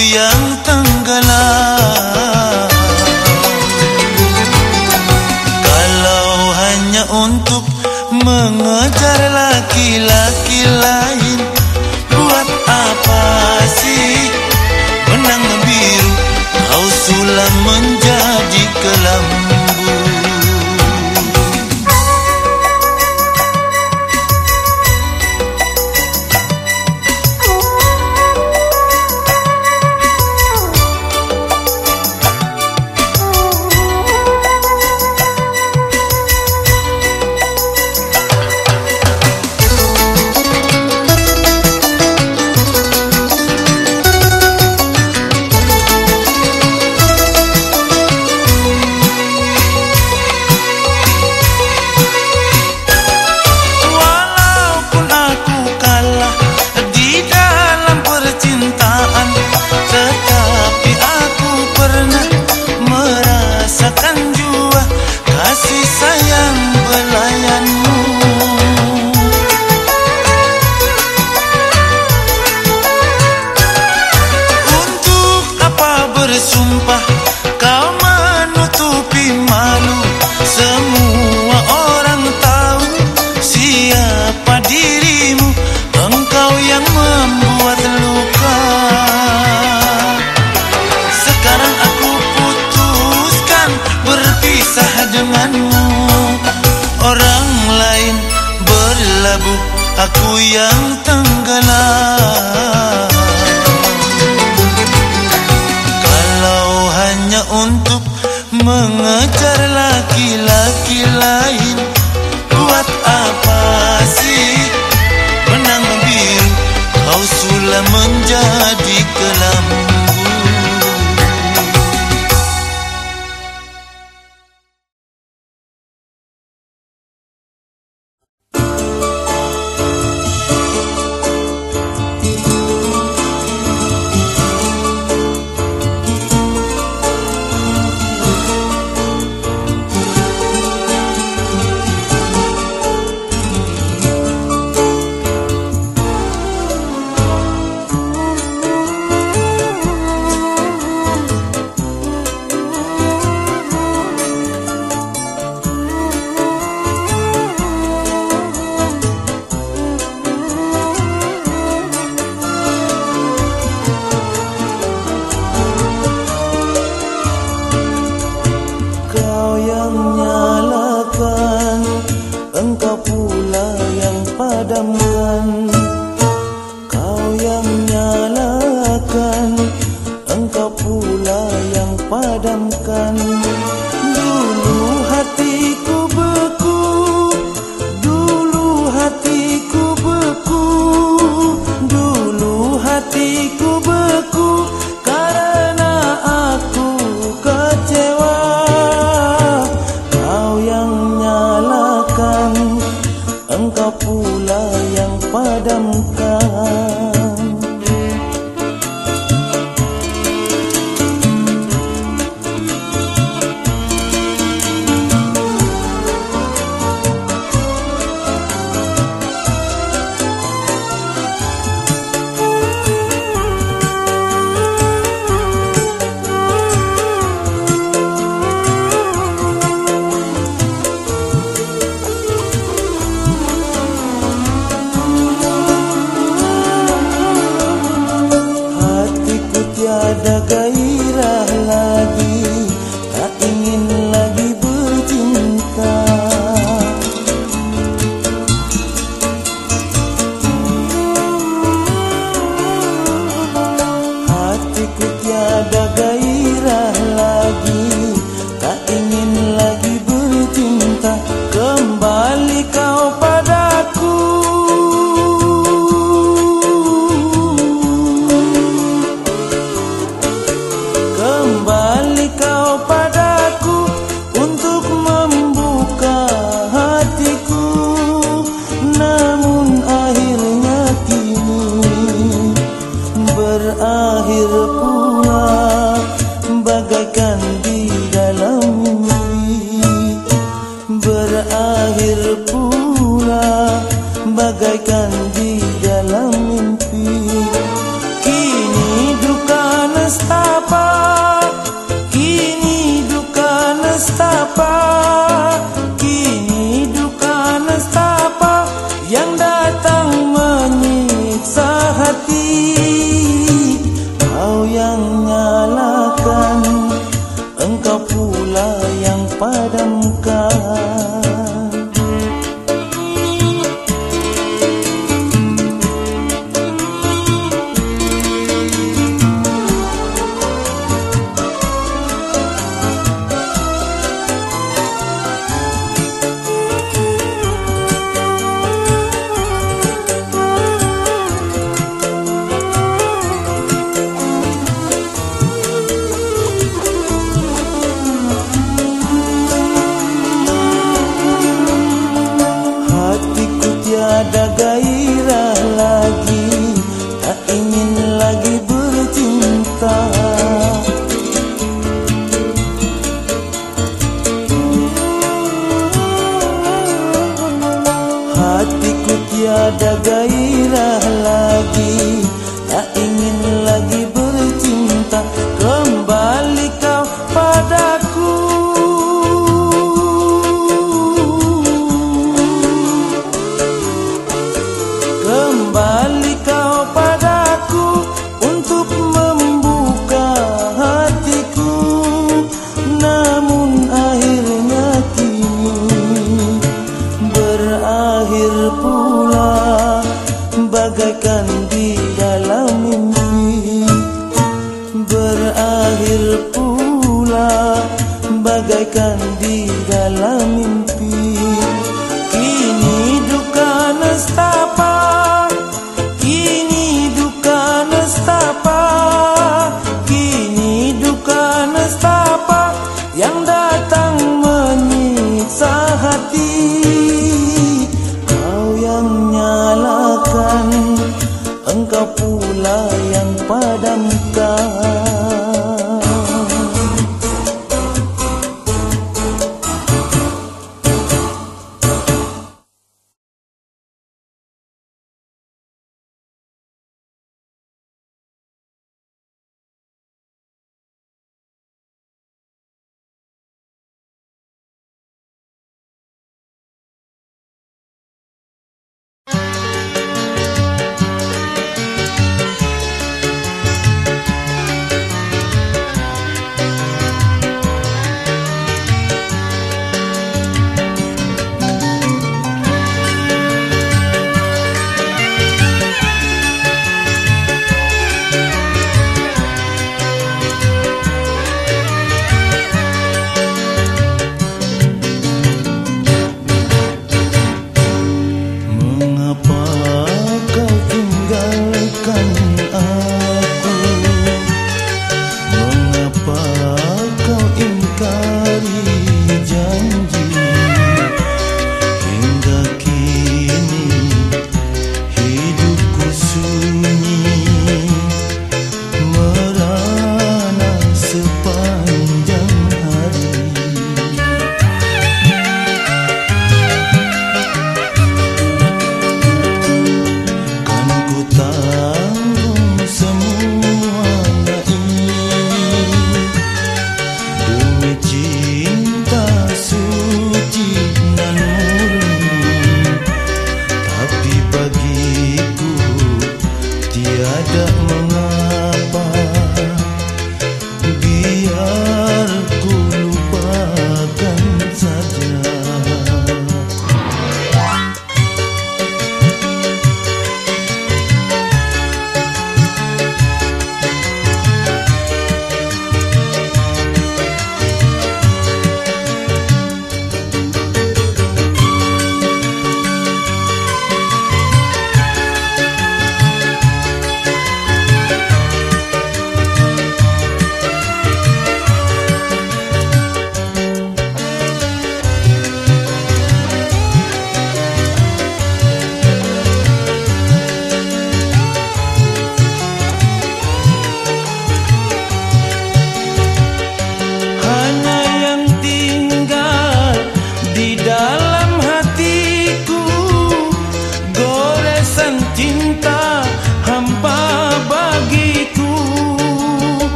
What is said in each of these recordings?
yang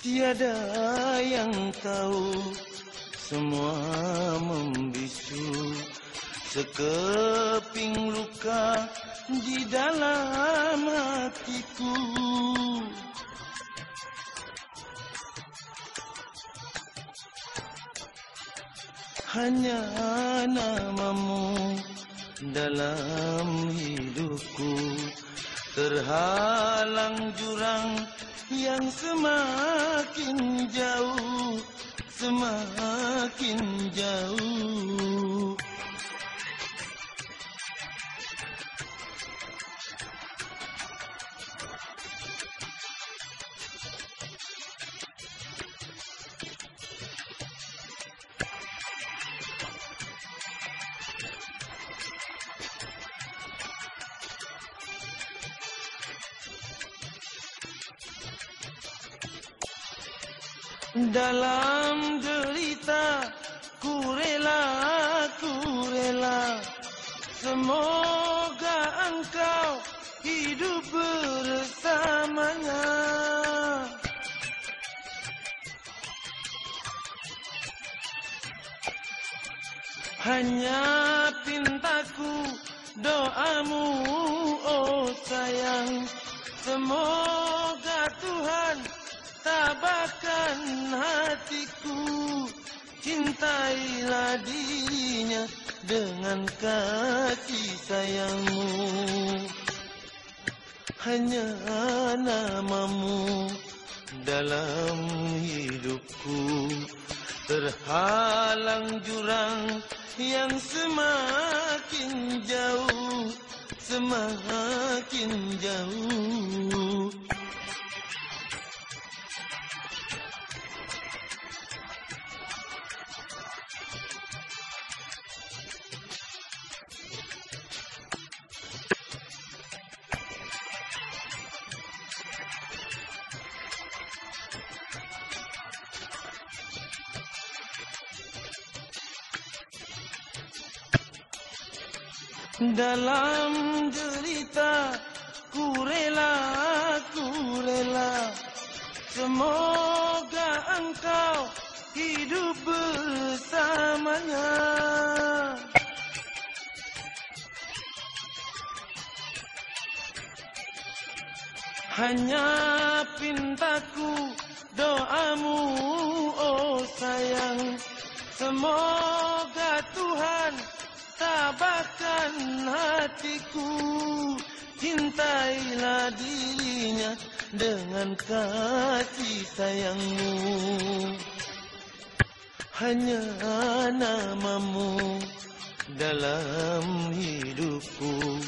Tiada yang tahu Semua membisu. Sekeping luka Di dalam hatiku. Hanya namamu Dalam hidupku. Terhalang jurang yang semakin jauh, semakin jauh. Cintailah dirinya dengan kasih sayangmu. Hanya namamu dalam hidupku. Terhalang jurang yang semakin jauh Semakin jauh Dalam derita ku rela, ku rela. Semoga engkau hidup bersamanya. Hanya pintaku doamu oh sayang. Semoga Tuhan tabahkan hatiku Cintailah dirinya dengan kasih sayangmu. Hanya namamu dalam hidupku.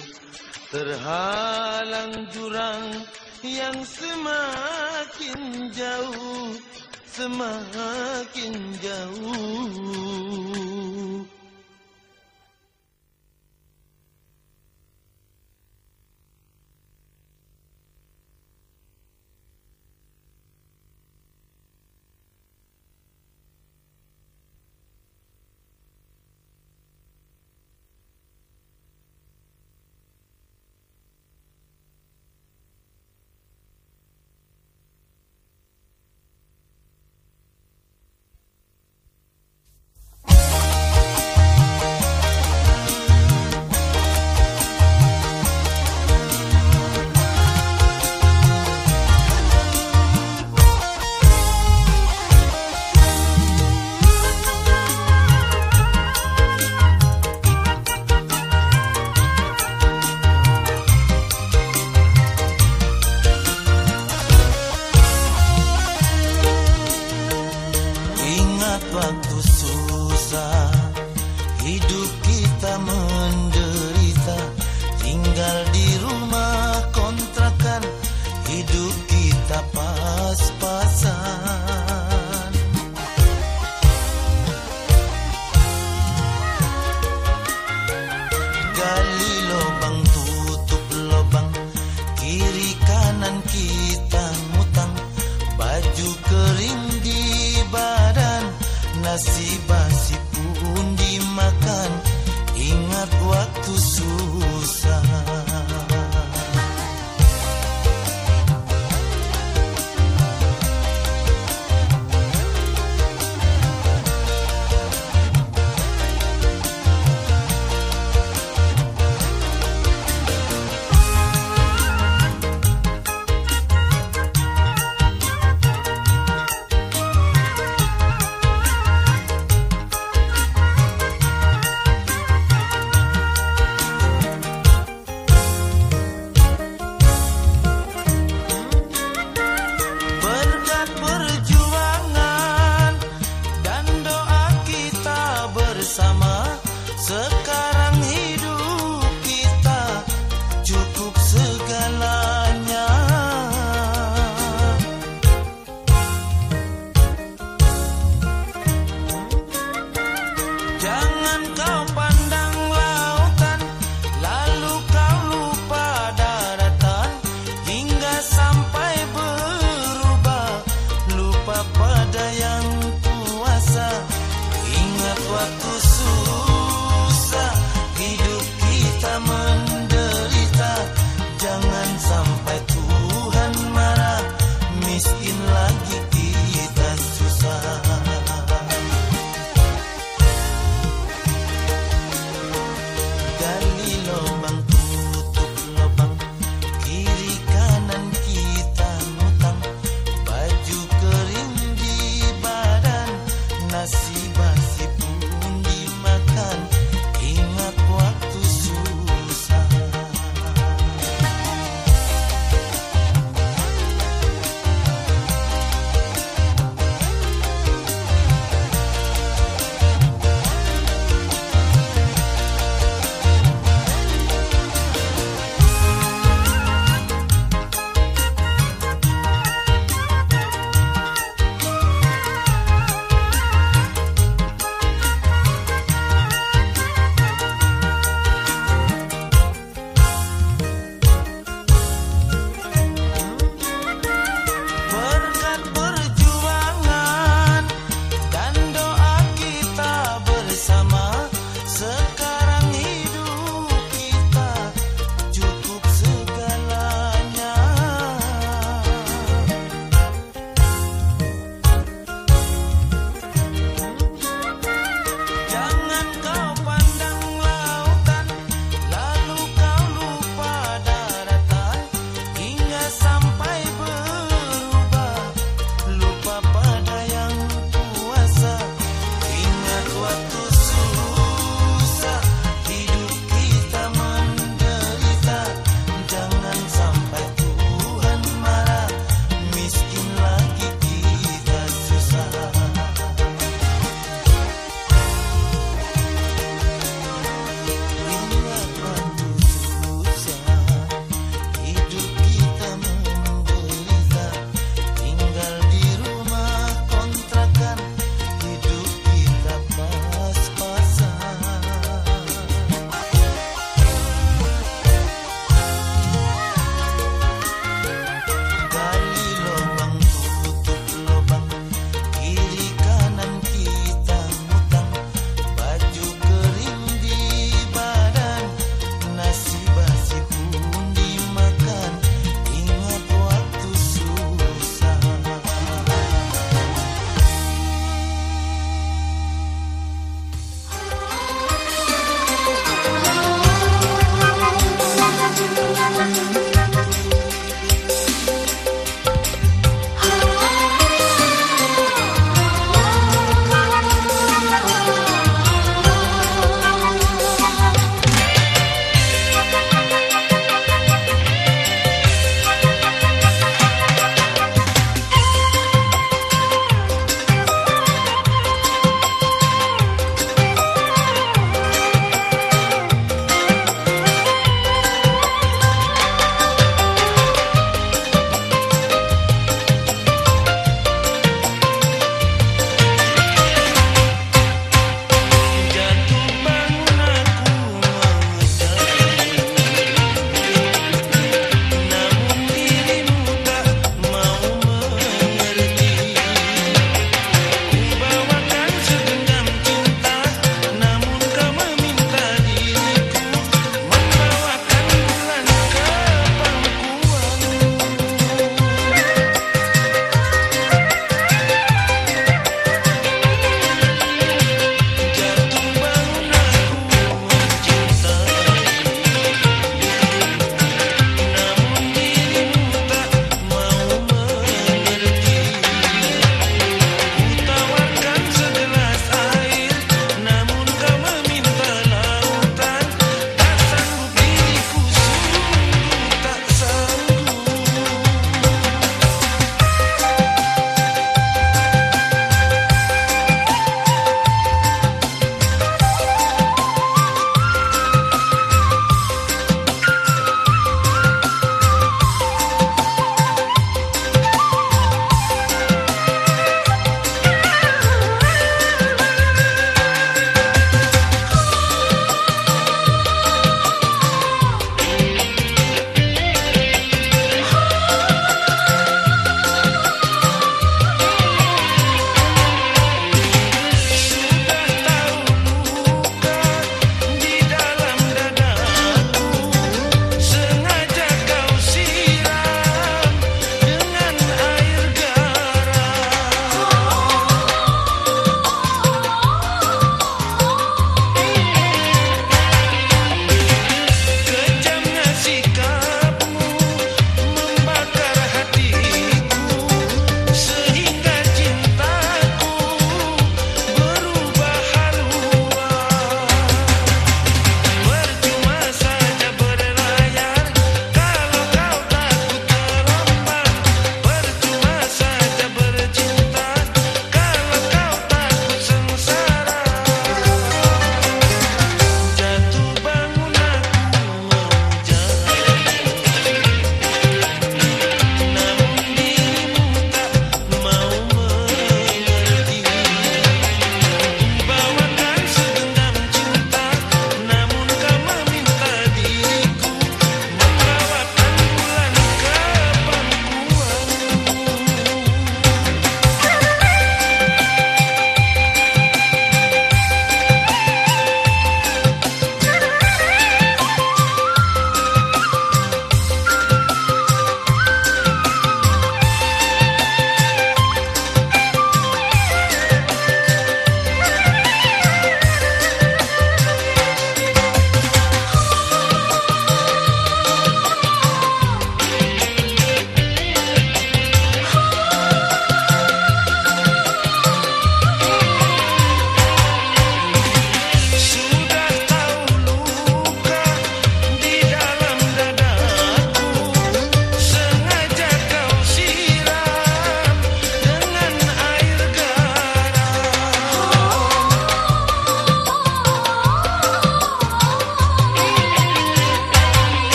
Terhalang jurang yang semakin jauh Semakin jauh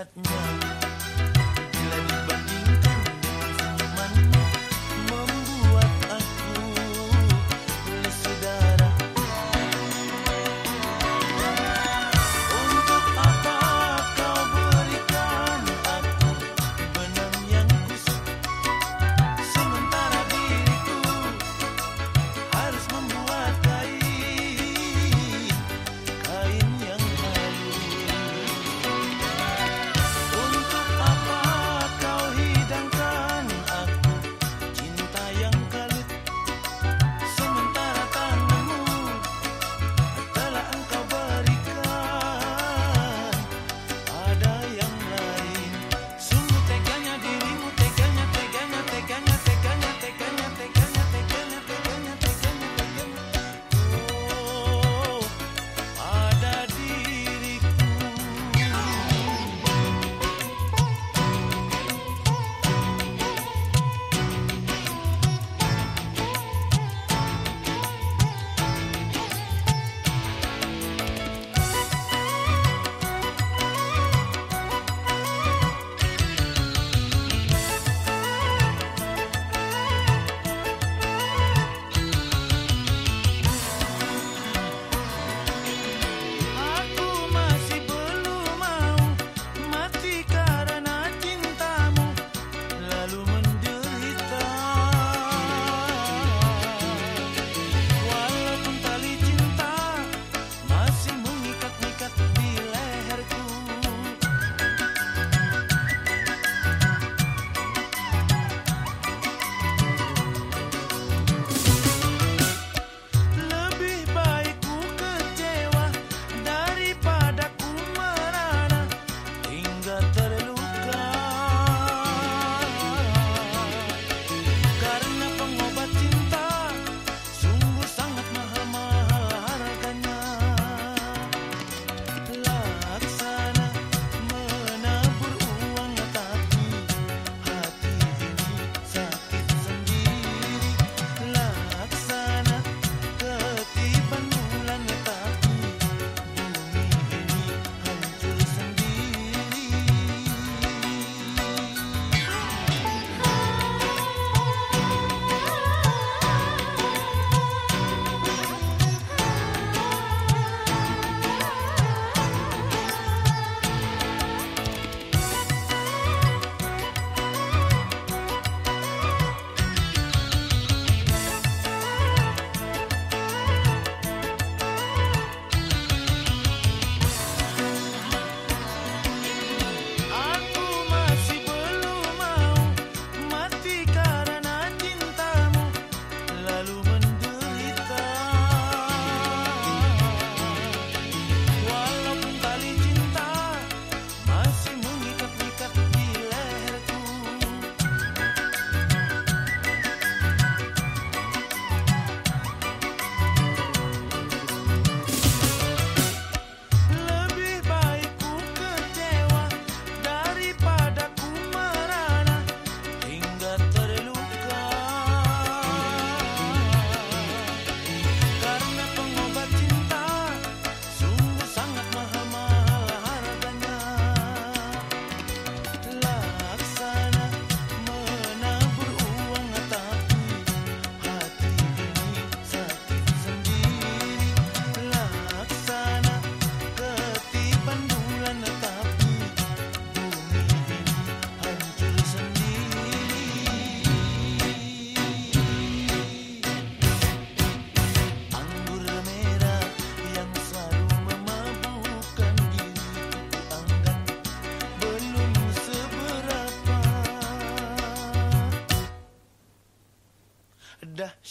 shut me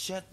Shut